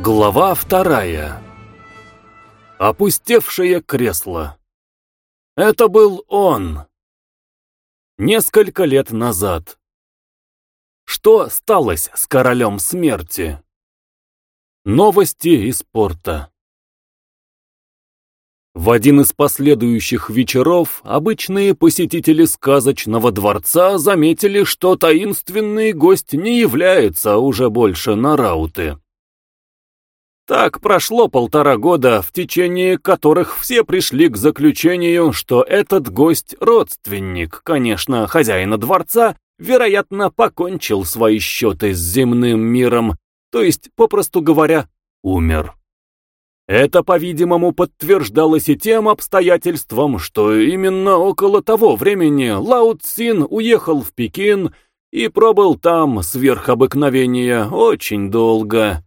Глава вторая. Опустевшее кресло. Это был он. Несколько лет назад. Что сталось с королем смерти? Новости из порта. В один из последующих вечеров обычные посетители сказочного дворца заметили, что таинственный гость не является уже больше на рауты. Так прошло полтора года, в течение которых все пришли к заключению, что этот гость родственник, конечно, хозяина дворца, вероятно, покончил свои счеты с земным миром, то есть, попросту говоря, умер. Это, по-видимому, подтверждалось и тем обстоятельством, что именно около того времени Лао Цин уехал в Пекин и пробыл там сверх обыкновения очень долго.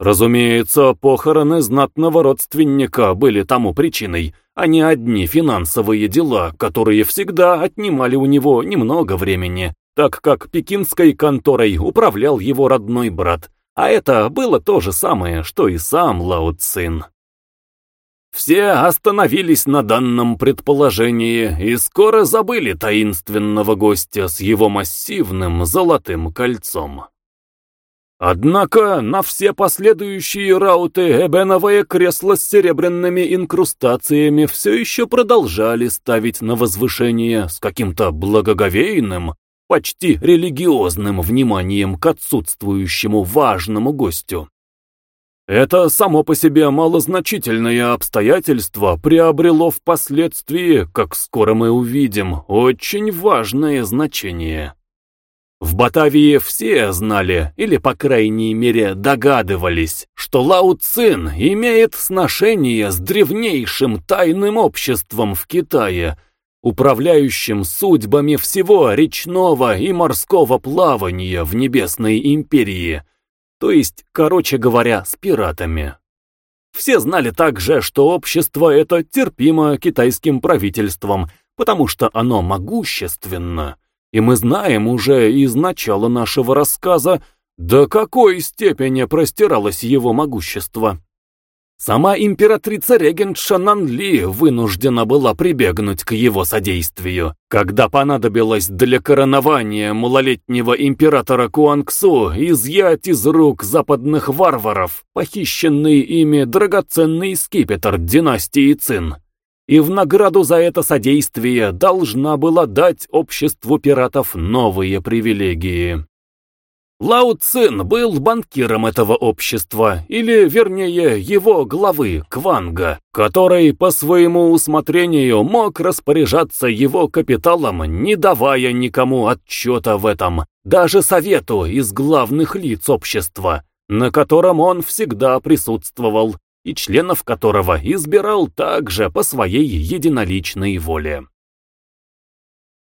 Разумеется, похороны знатного родственника были тому причиной, а не одни финансовые дела, которые всегда отнимали у него немного времени, так как пекинской конторой управлял его родной брат, а это было то же самое, что и сам Лао Цин. Все остановились на данном предположении и скоро забыли таинственного гостя с его массивным золотым кольцом. Однако на все последующие рауты эбеновое кресло с серебряными инкрустациями все еще продолжали ставить на возвышение с каким-то благоговейным, почти религиозным вниманием к отсутствующему важному гостю. Это само по себе малозначительное обстоятельство приобрело впоследствии, как скоро мы увидим, очень важное значение. В Батавии все знали, или по крайней мере догадывались, что Лао Цин имеет сношение с древнейшим тайным обществом в Китае, управляющим судьбами всего речного и морского плавания в Небесной империи, то есть, короче говоря, с пиратами. Все знали также, что общество это терпимо китайским правительством, потому что оно могущественно – и мы знаем уже из начала нашего рассказа, до какой степени простиралось его могущество. Сама императрица-регент Нанли вынуждена была прибегнуть к его содействию, когда понадобилось для коронования малолетнего императора Куангсу изъять из рук западных варваров похищенный ими драгоценный скипетр династии Цин и в награду за это содействие должна была дать обществу пиратов новые привилегии. Лао Цин был банкиром этого общества, или, вернее, его главы, Кванга, который по своему усмотрению мог распоряжаться его капиталом, не давая никому отчета в этом, даже совету из главных лиц общества, на котором он всегда присутствовал, и членов которого избирал также по своей единоличной воле.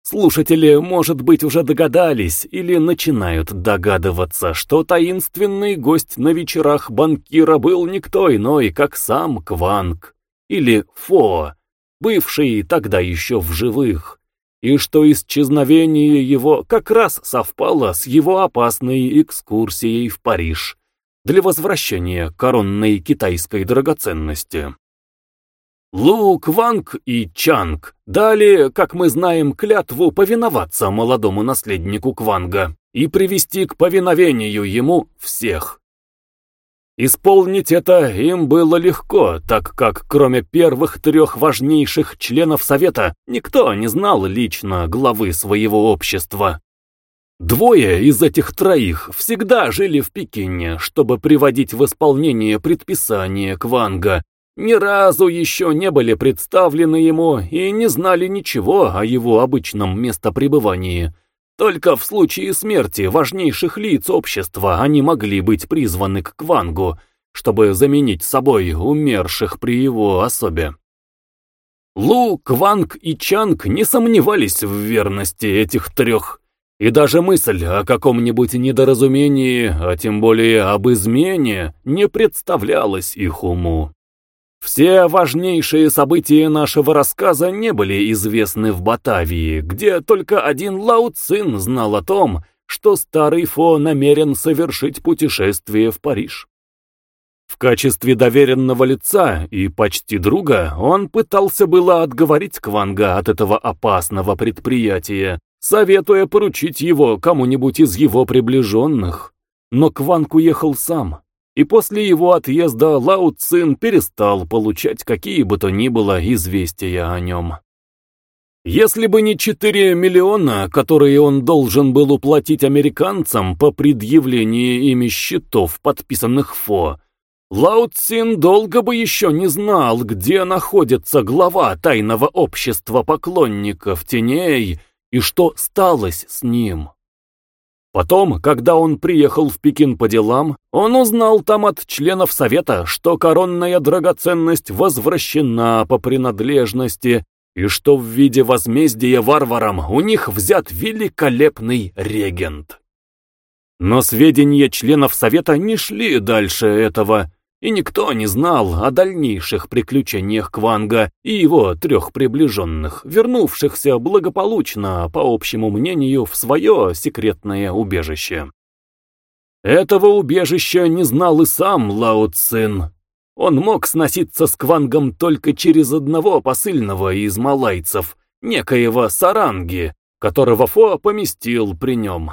Слушатели, может быть, уже догадались или начинают догадываться, что таинственный гость на вечерах банкира был никто иной, как сам Кванг, или Фо, бывший тогда еще в живых, и что исчезновение его как раз совпало с его опасной экскурсией в Париж, для возвращения коронной китайской драгоценности. Лу Кванг и Чанг дали, как мы знаем, клятву повиноваться молодому наследнику Кванга и привести к повиновению ему всех. Исполнить это им было легко, так как кроме первых трех важнейших членов Совета никто не знал лично главы своего общества. Двое из этих троих всегда жили в Пекине, чтобы приводить в исполнение предписания Кванга. Ни разу еще не были представлены ему и не знали ничего о его обычном местопребывании. Только в случае смерти важнейших лиц общества они могли быть призваны к Квангу, чтобы заменить собой умерших при его особе. Лу, Кванг и Чанг не сомневались в верности этих трех и даже мысль о каком-нибудь недоразумении, а тем более об измене, не представлялась их уму. Все важнейшие события нашего рассказа не были известны в Батавии, где только один Лао Цин знал о том, что старый Фо намерен совершить путешествие в Париж. В качестве доверенного лица и почти друга он пытался было отговорить Кванга от этого опасного предприятия, советуя поручить его кому-нибудь из его приближенных. Но Кванг уехал сам, и после его отъезда Лао Цин перестал получать какие бы то ни было известия о нем. Если бы не 4 миллиона, которые он должен был уплатить американцам по предъявлении ими счетов, подписанных Фо, Лао Цин долго бы еще не знал, где находится глава тайного общества поклонников теней и что сталось с ним. Потом, когда он приехал в Пекин по делам, он узнал там от членов совета, что коронная драгоценность возвращена по принадлежности и что в виде возмездия варварам у них взят великолепный регент. Но сведения членов совета не шли дальше этого, и никто не знал о дальнейших приключениях Кванга и его трех приближенных, вернувшихся благополучно, по общему мнению, в свое секретное убежище. Этого убежища не знал и сам Лао Цин. Он мог сноситься с Квангом только через одного посыльного из малайцев, некоего Саранги, которого Фо поместил при нем.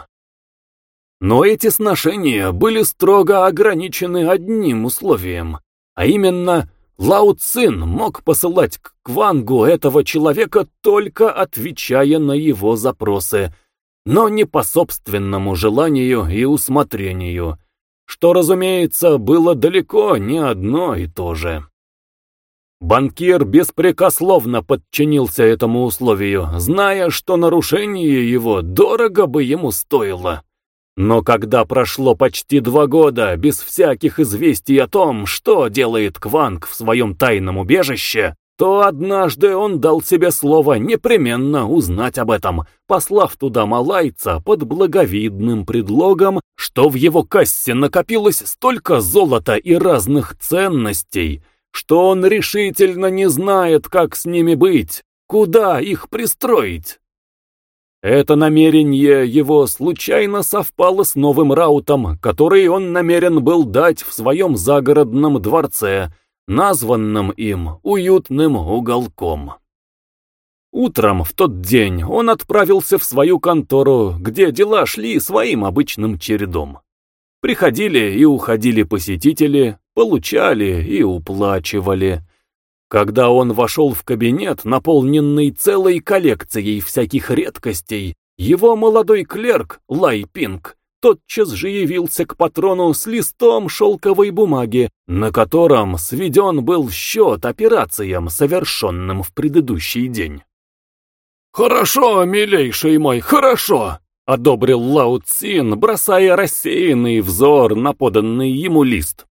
Но эти сношения были строго ограничены одним условием, а именно Лао Цин мог посылать к Квангу этого человека только отвечая на его запросы, но не по собственному желанию и усмотрению, что, разумеется, было далеко не одно и то же. Банкир беспрекословно подчинился этому условию, зная, что нарушение его дорого бы ему стоило. Но когда прошло почти два года без всяких известий о том, что делает Кванг в своем тайном убежище, то однажды он дал себе слово непременно узнать об этом, послав туда малайца под благовидным предлогом, что в его кассе накопилось столько золота и разных ценностей, что он решительно не знает, как с ними быть, куда их пристроить. Это намерение его случайно совпало с новым раутом, который он намерен был дать в своем загородном дворце, названном им «Уютным уголком». Утром в тот день он отправился в свою контору, где дела шли своим обычным чередом. Приходили и уходили посетители, получали и уплачивали. Когда он вошел в кабинет, наполненный целой коллекцией всяких редкостей, его молодой клерк, Лай Пинг, тотчас же явился к патрону с листом шелковой бумаги, на котором сведен был счет операциям, совершенным в предыдущий день. «Хорошо, милейший мой, хорошо!» — одобрил Лао Цин, бросая рассеянный взор на поданный ему лист.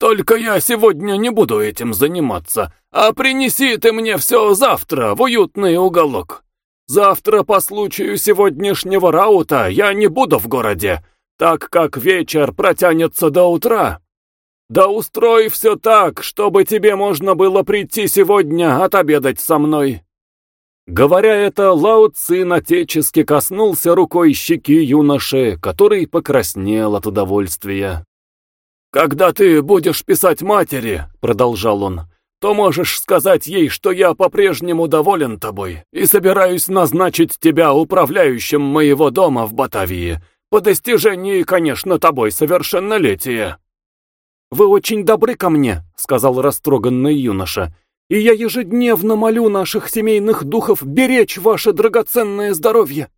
Только я сегодня не буду этим заниматься, а принеси ты мне все завтра в уютный уголок. Завтра по случаю сегодняшнего раута я не буду в городе, так как вечер протянется до утра. Да устрой все так, чтобы тебе можно было прийти сегодня отобедать со мной». Говоря это, Лао Цин отечески коснулся рукой щеки юноши, который покраснел от удовольствия. «Когда ты будешь писать матери», — продолжал он, — «то можешь сказать ей, что я по-прежнему доволен тобой и собираюсь назначить тебя управляющим моего дома в Батавии, по достижении, конечно, тобой совершеннолетия». «Вы очень добры ко мне», — сказал растроганный юноша, «и я ежедневно молю наших семейных духов беречь ваше драгоценное здоровье».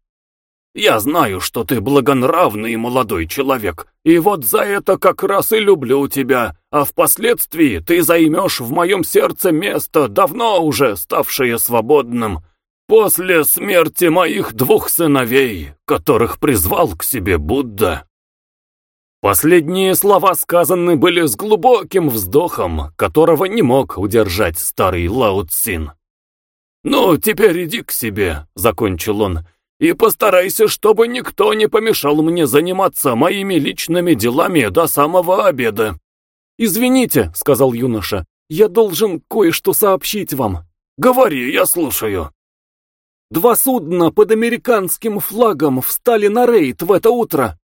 Я знаю, что ты благонравный молодой человек, и вот за это как раз и люблю тебя, а впоследствии ты займешь в моем сердце место, давно уже ставшее свободным, после смерти моих двух сыновей, которых призвал к себе Будда». Последние слова сказаны были с глубоким вздохом, которого не мог удержать старый Лао Цин. «Ну, теперь иди к себе», — закончил он, — и постарайся, чтобы никто не помешал мне заниматься моими личными делами до самого обеда». «Извините», — сказал юноша, — «я должен кое-что сообщить вам». «Говори, я слушаю». Два судна под американским флагом встали на рейд в это утро.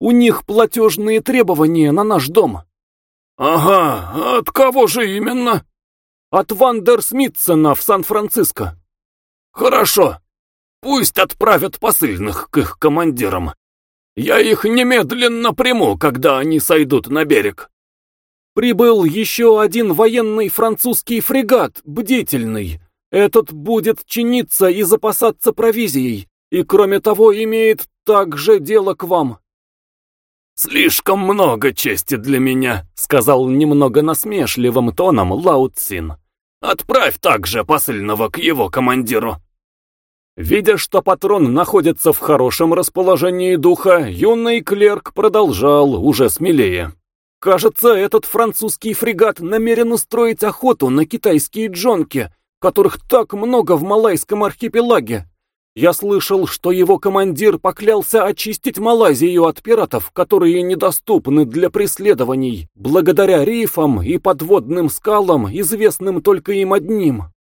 У них платежные требования на наш дом. Ага, от кого же именно? От Вандер Смитсона в Сан-Франциско. Хорошо. Пусть отправят посыльных к их командирам. Я их немедленно приму, когда они сойдут на берег. Прибыл еще один военный французский фрегат, бдительный. Этот будет чиниться и запасаться провизией, и кроме того имеет также дело к вам. «Слишком много чести для меня», — сказал немного насмешливым тоном Лао Цин. «Отправь также посыльного к его командиру». Видя, что патрон находится в хорошем расположении духа, юный клерк продолжал уже смелее. Кажется, этот французский фрегат намерен устроить охоту на китайские джонки, которых так много в Малайском архипелаге. Я слышал, что его командир поклялся очистить Малайзию от пиратов, которые недоступны для преследований, благодаря рифам и подводным скалам, известным только им одним.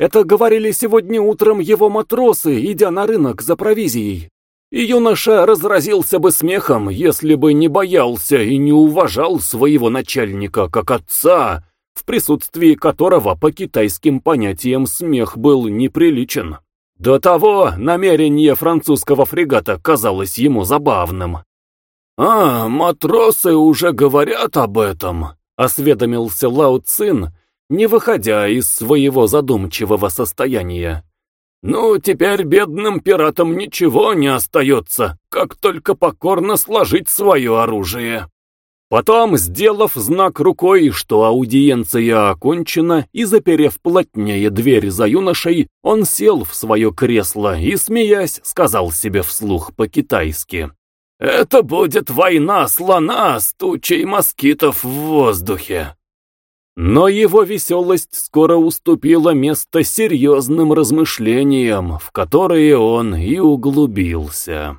Это говорили сегодня утром его матросы, идя на рынок за провизией. И юноша разразился бы смехом, если бы не боялся и не уважал своего начальника как отца, в присутствии которого по китайским понятиям смех был неприличен. До того намерение французского фрегата казалось ему забавным. «А, матросы уже говорят об этом», — осведомился Лао Цин, не выходя из своего задумчивого состояния. Ну, теперь бедным пиратам ничего не остается, как только покорно сложить свое оружие. Потом, сделав знак рукой, что аудиенция окончена, и заперев плотнее дверь за юношей, он сел в свое кресло и, смеясь, сказал себе вслух по-китайски. «Это будет война слона с тучей москитов в воздухе». Но его веселость скоро уступила место серьезным размышлениям, в которые он и углубился.